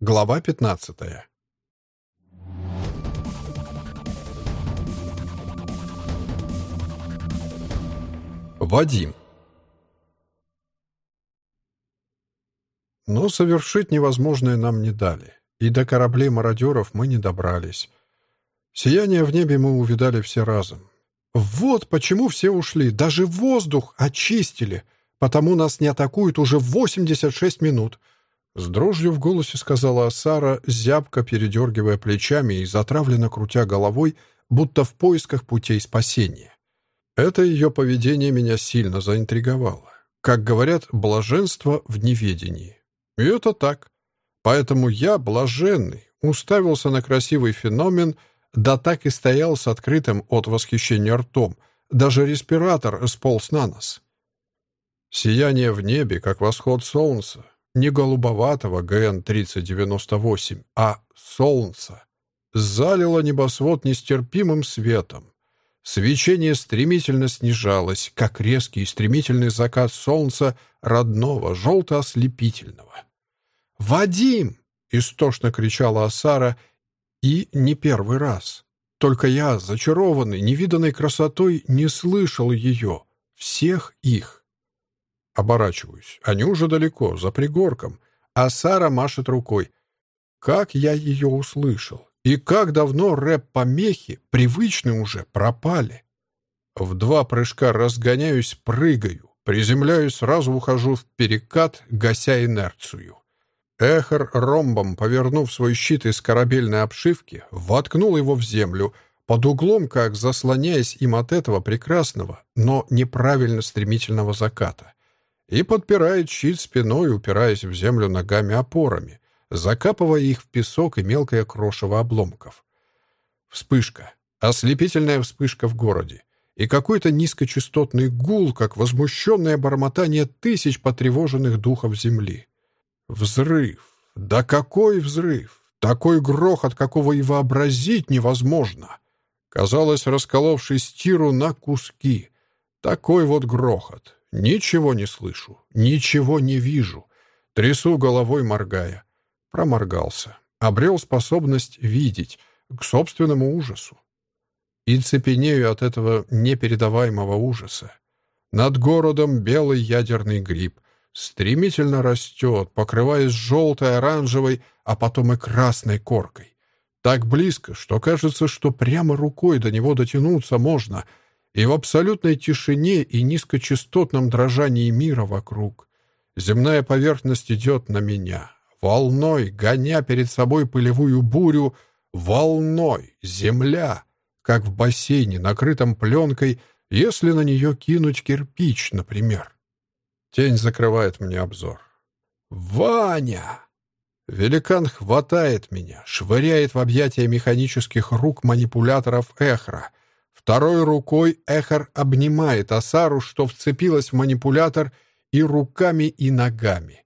Глава 15. Вадим. Но совершить невозможное нам не дали, и до кораблей мародеров мы не добрались. Сияние в небе мы увидали все разом. Вот почему все ушли, даже воздух очистили, потому нас не атакуют уже 86 минут — с дрожью в голосе сказала Асара, зябко передергивая плечами и затравленно крутя головой, будто в поисках путей спасения. Это ее поведение меня сильно заинтриговало. Как говорят, блаженство в неведении. И это так. Поэтому я, блаженный, уставился на красивый феномен, да так и стоял с открытым от восхищения ртом. Даже респиратор сполз на нос. Сияние в небе, как восход солнца, не голубоватого ГН-3098, а солнца. Залило небосвод нестерпимым светом. Свечение стремительно снижалось, как резкий и стремительный закат солнца родного, желто-ослепительного. «Вадим!» — истошно кричала Асара, и не первый раз. Только я, зачарованный, невиданной красотой, не слышал ее, всех их. Оборачиваюсь. Они уже далеко, за пригорком. А Сара машет рукой. Как я ее услышал. И как давно рэп-помехи, привычные уже, пропали. В два прыжка разгоняюсь, прыгаю. Приземляюсь, сразу ухожу в перекат, гася инерцию. Эхор ромбом, повернув свой щит из корабельной обшивки, воткнул его в землю, под углом, как заслоняясь им от этого прекрасного, но неправильно стремительного заката и подпирает щит спиной, упираясь в землю ногами-опорами, закапывая их в песок и мелкое крошево обломков. Вспышка. Ослепительная вспышка в городе. И какой-то низкочастотный гул, как возмущенное бормотание тысяч потревоженных духов земли. Взрыв. Да какой взрыв! Такой грохот, какого и вообразить невозможно. Казалось, расколовший стиру на куски. Такой вот грохот. Ничего не слышу, ничего не вижу. Трясу головой, моргая. Проморгался. Обрел способность видеть к собственному ужасу. И цепенею от этого непередаваемого ужаса. Над городом белый ядерный гриб стремительно растет, покрываясь желтой, оранжевой, а потом и красной коркой. Так близко, что кажется, что прямо рукой до него дотянуться можно — и в абсолютной тишине и низкочастотном дрожании мира вокруг. Земная поверхность идет на меня, волной, гоня перед собой пылевую бурю, волной, земля, как в бассейне, накрытом пленкой, если на нее кинуть кирпич, например. Тень закрывает мне обзор. «Ваня!» Великан хватает меня, швыряет в объятия механических рук манипуляторов эхра, Второй рукой Эхар обнимает Асару, что вцепилась в манипулятор и руками, и ногами.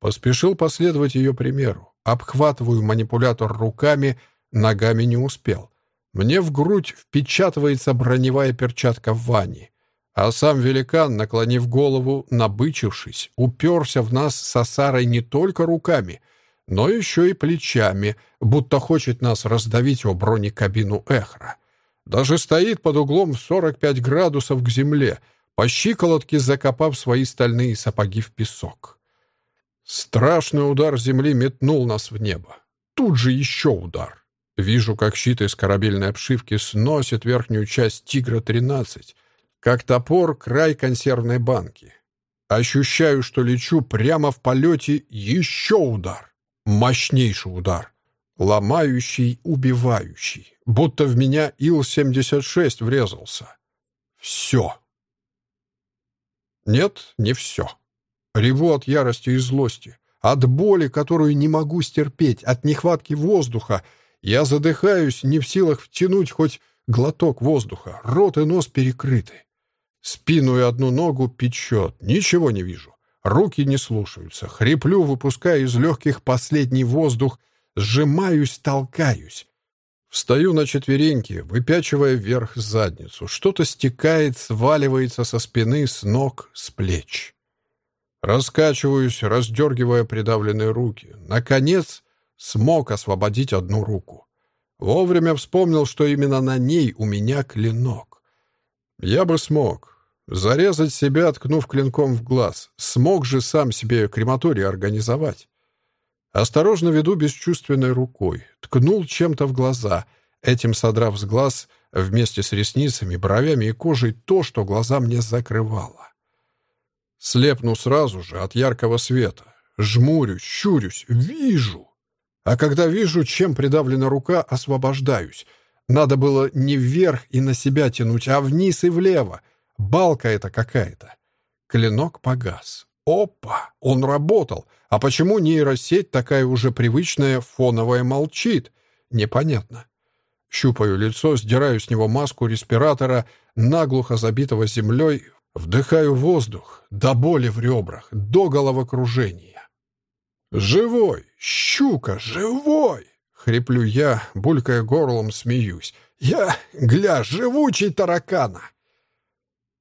Поспешил последовать ее примеру. Обхватываю манипулятор руками, ногами не успел. Мне в грудь впечатывается броневая перчатка в ванне. А сам великан, наклонив голову, набычившись, уперся в нас с Асарой не только руками, но еще и плечами, будто хочет нас раздавить о бронекабину Эхра. Даже стоит под углом в 45 градусов к земле, по щиколотке закопав свои стальные сапоги в песок. Страшный удар земли метнул нас в небо. Тут же еще удар. Вижу, как щит из корабельной обшивки сносит верхнюю часть «Тигра-13», как топор край консервной банки. Ощущаю, что лечу прямо в полете еще удар. Мощнейший удар. Ломающий, убивающий. Будто в меня Ил-76 врезался. Все. Нет, не все. Реву от ярости и злости. От боли, которую не могу стерпеть, от нехватки воздуха. Я задыхаюсь, не в силах втянуть хоть глоток воздуха. Рот и нос перекрыты. Спину и одну ногу печет. Ничего не вижу. Руки не слушаются. Хриплю, выпуская из легких последний воздух — Сжимаюсь, толкаюсь. Встаю на четвереньки, выпячивая вверх задницу. Что-то стекает, сваливается со спины, с ног, с плеч. Раскачиваюсь, раздергивая придавленные руки. Наконец, смог освободить одну руку. Вовремя вспомнил, что именно на ней у меня клинок. Я бы смог. Зарезать себя, ткнув клинком в глаз. Смог же сам себе крематорий организовать. Осторожно веду бесчувственной рукой. Ткнул чем-то в глаза, этим содрав с глаз вместе с ресницами, бровями и кожей то, что глаза мне закрывало. Слепну сразу же от яркого света. Жмурюсь, щурюсь, вижу. А когда вижу, чем придавлена рука, освобождаюсь. Надо было не вверх и на себя тянуть, а вниз и влево. Балка это какая-то. Клинок погас. Опа! Он работал. А почему нейросеть такая уже привычная, фоновая, молчит? Непонятно. Щупаю лицо, сдираю с него маску респиратора, наглухо забитого землей, вдыхаю воздух, до боли в ребрах, до головокружения. «Живой! Щука! Живой!» — хриплю я, булькая горлом, смеюсь. «Я, гля, живучий таракана!»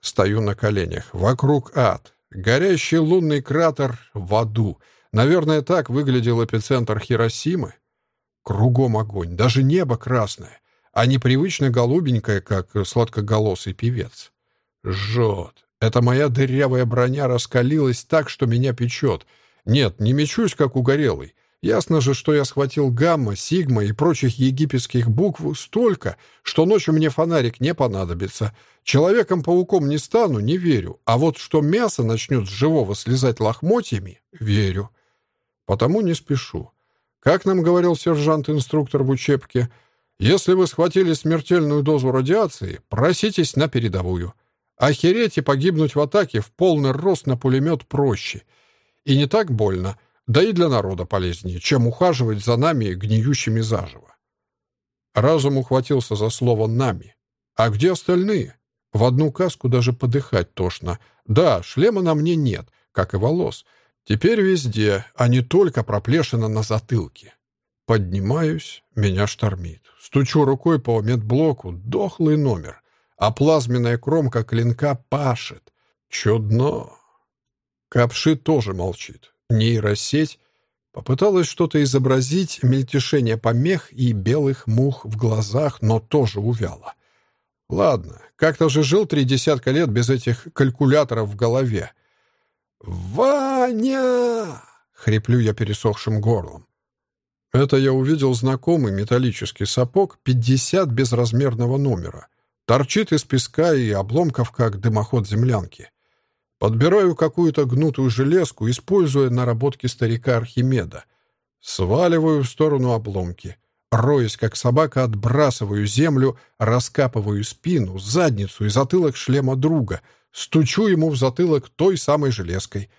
Стою на коленях. Вокруг ад. Горящий лунный кратер в аду. Наверное, так выглядел эпицентр Хиросимы. Кругом огонь, даже небо красное, а непривычно голубенькое, как сладкоголосый певец. Жжет. Эта моя дырявая броня раскалилась так, что меня печет. Нет, не мечусь, как угорелый. Ясно же, что я схватил гамма, сигма и прочих египетских букв столько, что ночью мне фонарик не понадобится. Человеком-пауком не стану, не верю. А вот что мясо начнет с живого слезать лохмотьями, верю. Потому не спешу. Как нам говорил сержант-инструктор в учебке, если вы схватили смертельную дозу радиации, проситесь на передовую. Охереть и погибнуть в атаке в полный рост на пулемет проще. И не так больно — да и для народа полезнее, чем ухаживать за нами, гниющими заживо. Разум ухватился за слово «нами». А где остальные? В одну каску даже подыхать тошно. Да, шлема на мне нет, как и волос. Теперь везде, а не только проплешина на затылке. Поднимаюсь, меня штормит. Стучу рукой по медблоку, дохлый номер. А плазменная кромка клинка пашет. Чудно. Капши тоже молчит. Нейросеть попыталась что-то изобразить, мельтешение помех и белых мух в глазах, но тоже увяла. Ладно, как-то же жил три десятка лет без этих калькуляторов в голове. «Ваня!» — хриплю я пересохшим горлом. Это я увидел знакомый металлический сапог 50 безразмерного номера. Торчит из песка и обломков, как дымоход землянки. Подбираю какую-то гнутую железку, используя наработки старика Архимеда. Сваливаю в сторону обломки. Роясь, как собака, отбрасываю землю, раскапываю спину, задницу и затылок шлема друга. Стучу ему в затылок той самой железкой.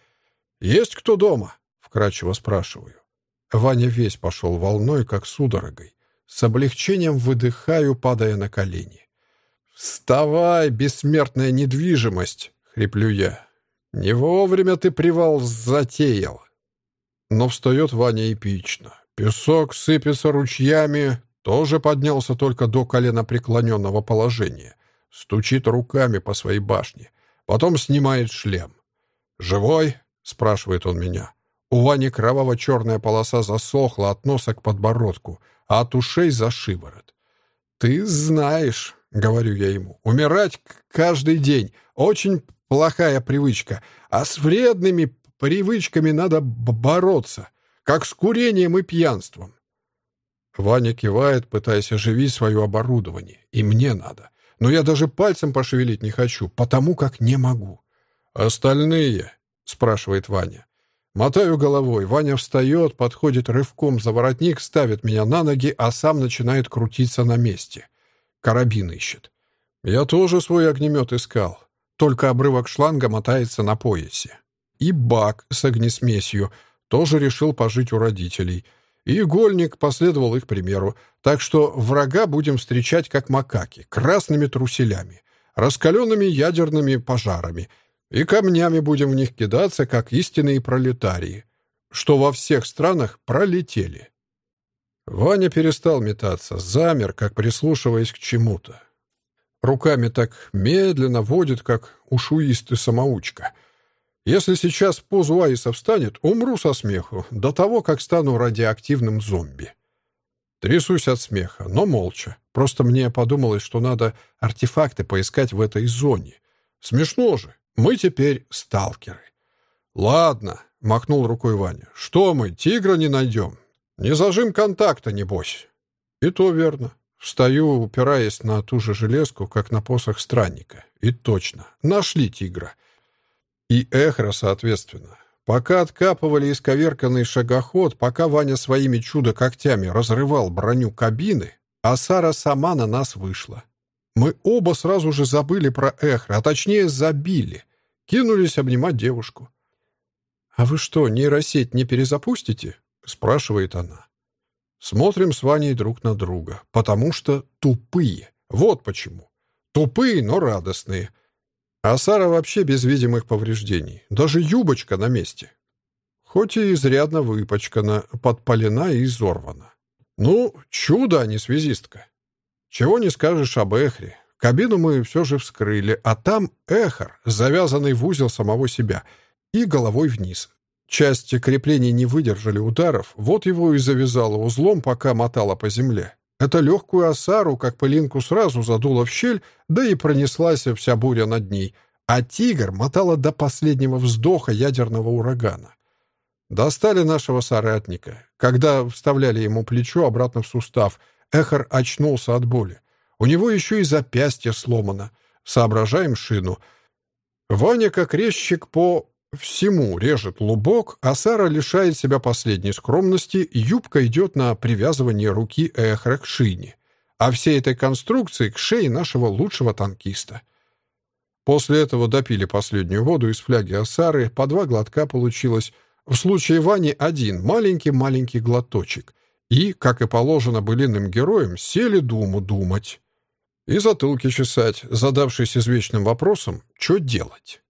«Есть кто дома?» — вкрадчиво спрашиваю. Ваня весь пошел волной, как судорогой. С облегчением выдыхаю, падая на колени. «Вставай, бессмертная недвижимость!» — хриплю я. «Не вовремя ты привал затеял». Но встает Ваня эпично. Песок сыпется ручьями, тоже поднялся только до колена преклоненного положения. Стучит руками по своей башне. Потом снимает шлем. «Живой?» — спрашивает он меня. У Вани кроваво-черная полоса засохла от носа к подбородку, а от ушей за шиворот. «Ты знаешь», — говорю я ему, — «умирать каждый день. Очень плохая привычка, а с вредными привычками надо бороться, как с курением и пьянством. Ваня кивает, пытаясь оживить свое оборудование. И мне надо. Но я даже пальцем пошевелить не хочу, потому как не могу. «Остальные?» — спрашивает Ваня. Мотаю головой. Ваня встает, подходит рывком за воротник, ставит меня на ноги, а сам начинает крутиться на месте. Карабин ищет. Я тоже свой огнемет искал. Только обрывок шланга мотается на поясе. И бак с огнесмесью тоже решил пожить у родителей. Игольник последовал их примеру. Так что врага будем встречать как макаки, красными труселями, раскаленными ядерными пожарами. И камнями будем в них кидаться, как истинные пролетарии, что во всех странах пролетели. Ваня перестал метаться, замер, как прислушиваясь к чему-то. Руками так медленно водит, как ушуистый самоучка. Если сейчас в позу Айса встанет, умру со смеху, до того, как стану радиоактивным зомби. Трясусь от смеха, но молча. Просто мне подумалось, что надо артефакты поискать в этой зоне. Смешно же. Мы теперь сталкеры. «Ладно», — махнул рукой Ваня. «Что мы, тигра не найдем? Не зажим контакта, небось». «И то верно. Встаю, упираясь на ту же железку, как на посох странника. И точно. Нашли тигра. И эхро, соответственно. Пока откапывали исковерканный шагоход, пока Ваня своими чудо-когтями разрывал броню кабины, а Сара сама на нас вышла. Мы оба сразу же забыли про эхро, а точнее забили. Кинулись обнимать девушку. «А вы что, нейросеть не перезапустите?» — спрашивает она. Смотрим с Ваней друг на друга, потому что тупые. Вот почему. Тупые, но радостные — а Сара вообще без видимых повреждений. Даже юбочка на месте. Хоть и изрядно выпачкана, подпалена и изорвана. Ну, чудо, а не связистка. Чего не скажешь об Эхре. Кабину мы все же вскрыли, а там Эхар, завязанный в узел самого себя, и головой вниз. Части креплений не выдержали ударов, вот его и завязало узлом, пока мотало по земле. Это легкую осару, как пылинку, сразу задуло в щель, да и пронеслась вся буря над ней, а тигр мотала до последнего вздоха ядерного урагана. Достали нашего соратника. Когда вставляли ему плечо обратно в сустав, Эхар очнулся от боли. У него еще и запястье сломано. Соображаем шину. Ваня, как резчик по всему режет лубок, а Сара лишает себя последней скромности, юбка идет на привязывание руки Эхра к шине, а всей этой конструкции к шее нашего лучшего танкиста. После этого допили последнюю воду из фляги Асары, по два глотка получилось. В случае Вани один маленький-маленький глоточек. И, как и положено былиным героям, сели думу думать. И затылки чесать, задавшись извечным вопросом, что делать.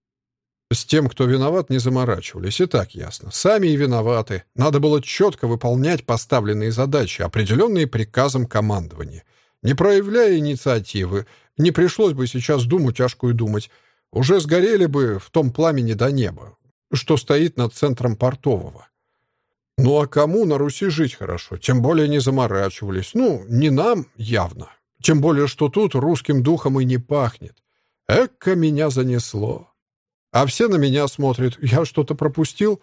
С тем, кто виноват, не заморачивались, и так ясно. Сами и виноваты. Надо было четко выполнять поставленные задачи, определенные приказом командования. Не проявляя инициативы, не пришлось бы сейчас думу тяжкую думать. Уже сгорели бы в том пламени до неба, что стоит над центром портового. Ну а кому на Руси жить хорошо? Тем более не заморачивались. Ну, не нам явно. Тем более, что тут русским духом и не пахнет. Эка меня занесло. А все на меня смотрят. Я что-то пропустил?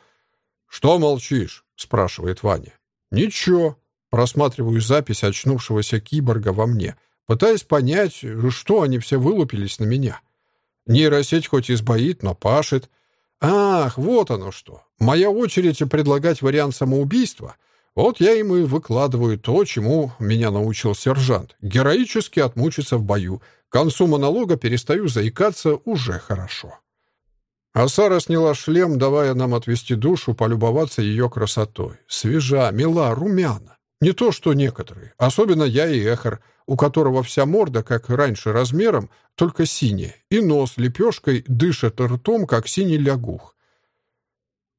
«Что молчишь?» — спрашивает Ваня. «Ничего». Просматриваю запись очнувшегося киборга во мне, пытаясь понять, что они все вылупились на меня. Нейросеть хоть и сбоит, но пашет. Ах, вот оно что. Моя очередь предлагать вариант самоубийства. Вот я им и выкладываю то, чему меня научил сержант. Героически отмучиться в бою. К концу монолога перестаю заикаться уже хорошо. А Сара сняла шлем, давая нам отвести душу, полюбоваться ее красотой. Свежа, мила, румяна. Не то, что некоторые. Особенно я и Эхар, у которого вся морда, как раньше, размером, только синяя, и нос лепешкой дышит ртом, как синий лягух.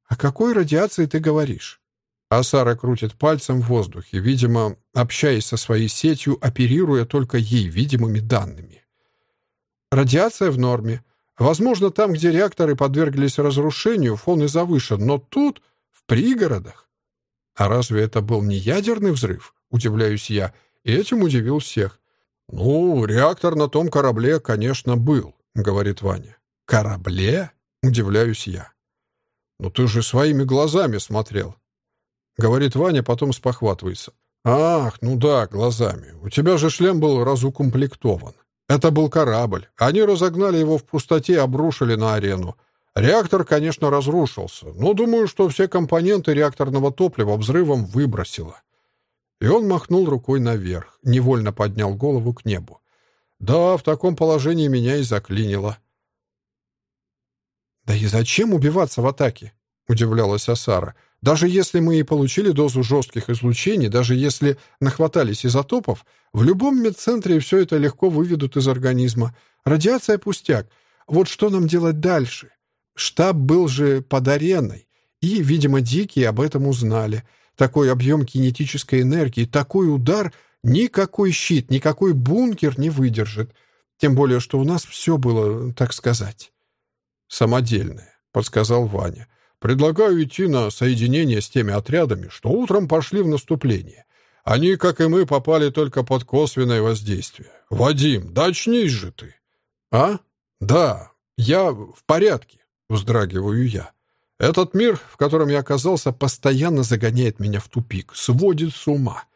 «О какой радиации ты говоришь?» А Сара крутит пальцем в воздухе, видимо, общаясь со своей сетью, оперируя только ей видимыми данными. «Радиация в норме. Возможно, там, где реакторы подверглись разрушению, фон и завышен, но тут, в пригородах. А разве это был не ядерный взрыв? Удивляюсь я, и этим удивил всех. «Ну, реактор на том корабле, конечно, был», — говорит Ваня. «Корабле?» — удивляюсь я. «Ну ты же своими глазами смотрел», — говорит Ваня, потом спохватывается. «Ах, ну да, глазами. У тебя же шлем был разукомплектован. Это был корабль. Они разогнали его в пустоте и обрушили на арену. Реактор, конечно, разрушился, но думаю, что все компоненты реакторного топлива взрывом выбросило. И он махнул рукой наверх, невольно поднял голову к небу. Да, в таком положении меня и заклинило. «Да и зачем убиваться в атаке?» — удивлялась Асара. Даже если мы и получили дозу жестких излучений, даже если нахватались изотопов, в любом медцентре все это легко выведут из организма. Радиация пустяк. Вот что нам делать дальше? Штаб был же под ареной, и, видимо, дикие об этом узнали. Такой объем кинетической энергии, такой удар никакой щит, никакой бункер не выдержит. Тем более, что у нас все было, так сказать, самодельное. — подсказал Ваня. «Предлагаю идти на соединение с теми отрядами, что утром пошли в наступление. Они, как и мы, попали только под косвенное воздействие. Вадим, да очнись же ты!» «А? Да, я в порядке», — вздрагиваю я. «Этот мир, в котором я оказался, постоянно загоняет меня в тупик, сводит с ума».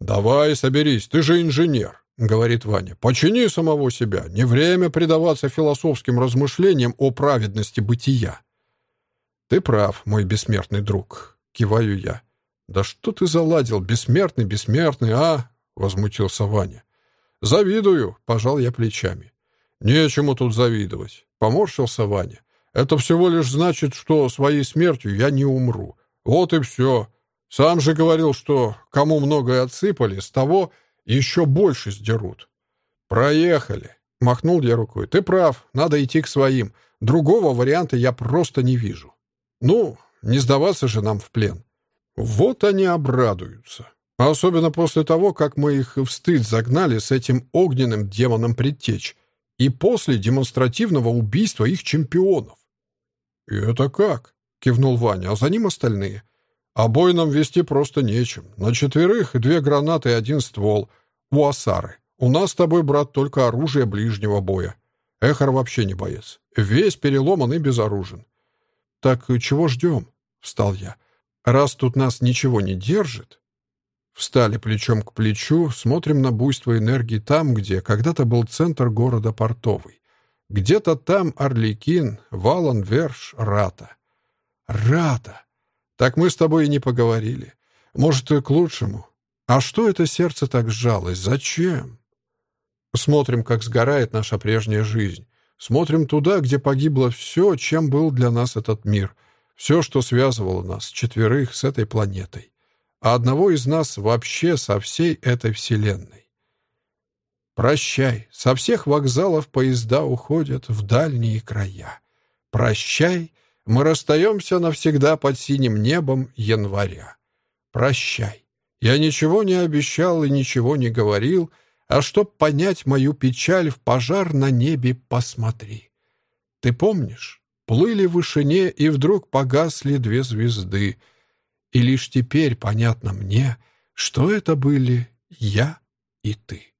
«Давай соберись, ты же инженер», — говорит Ваня. «Почини самого себя. Не время предаваться философским размышлениям о праведности бытия». «Ты прав, мой бессмертный друг», — киваю я. «Да что ты заладил, бессмертный, бессмертный, а?» — возмутился Ваня. «Завидую», — пожал я плечами. «Нечему тут завидовать», — поморщился Ваня. «Это всего лишь значит, что своей смертью я не умру. Вот и все. Сам же говорил, что кому многое отсыпали, с того еще больше сдерут». «Проехали», — махнул я рукой. «Ты прав, надо идти к своим. Другого варианта я просто не вижу. Ну, не сдаваться же нам в плен». Вот они обрадуются. Особенно после того, как мы их в стыд загнали с этим огненным демоном предтеч. И после демонстративного убийства их чемпионов. «И это как?» — кивнул Ваня, а за ним остальные. «А бой нам вести просто нечем. На четверых две гранаты и один ствол. У Асары. У нас с тобой, брат, только оружие ближнего боя. Эхар вообще не боец. Весь переломан и безоружен». «Так чего ждем?» — встал я. Раз тут нас ничего не держит... Встали плечом к плечу, смотрим на буйство энергии там, где когда-то был центр города Портовый. Где-то там Орликин, Валан, Верш, Рата. Рата! Так мы с тобой и не поговорили. Может, и к лучшему. А что это сердце так сжалось? Зачем? Смотрим, как сгорает наша прежняя жизнь. Смотрим туда, где погибло все, чем был для нас этот мир. Все, что связывало нас, четверых, с этой планетой. А одного из нас вообще со всей этой вселенной. Прощай, со всех вокзалов поезда уходят в дальние края. Прощай, мы расстаемся навсегда под синим небом января. Прощай, я ничего не обещал и ничего не говорил, а чтоб понять мою печаль, в пожар на небе посмотри. Ты помнишь? плыли в вышине, и вдруг погасли две звезды. И лишь теперь понятно мне, что это были я и ты.